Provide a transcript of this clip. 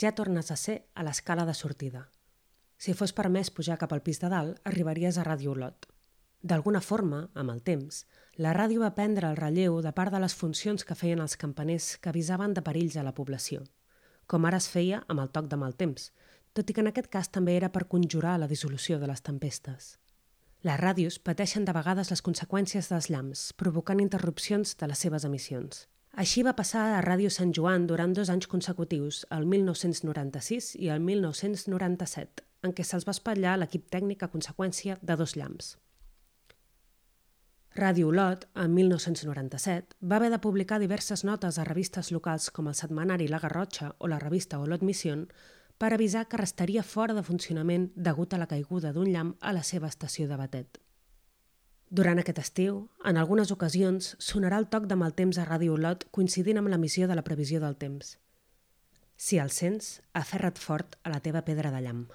ja tornes a ser a l'escala de sortida. Si fos permès pujar cap al pis de dalt, arribaries a Ràdio Olot. D'alguna forma, amb el temps, la ràdio va prendre el relleu de part de les funcions que feien els campaners que avisaven de perills a la població, com ara es feia amb el toc de mal temps, tot i que en aquest cas també era per conjurar la dissolució de les tempestes. Les ràdios pateixen de vegades les conseqüències dels llamps, provocant interrupcions de les seves emissions. Així va passar a Ràdio Sant Joan durant dos anys consecutius, el 1996 i el 1997, en què se'ls va espatllar l'equip tècnic a conseqüència de dos llamps. Ràdio Olot, en 1997, va haver de publicar diverses notes a revistes locals com el setmanari La Garrotxa o la revista Olot Mission per avisar que restaria fora de funcionament degut a la caiguda d'un llamp a la seva estació de Batet. Durant aquest estiu, en algunes ocasions, sonarà el toc de mal temps a Ràdio Olot coincidint amb l'emissió de la previsió del temps. Si el sents, aferra't fort a la teva pedra de llamp.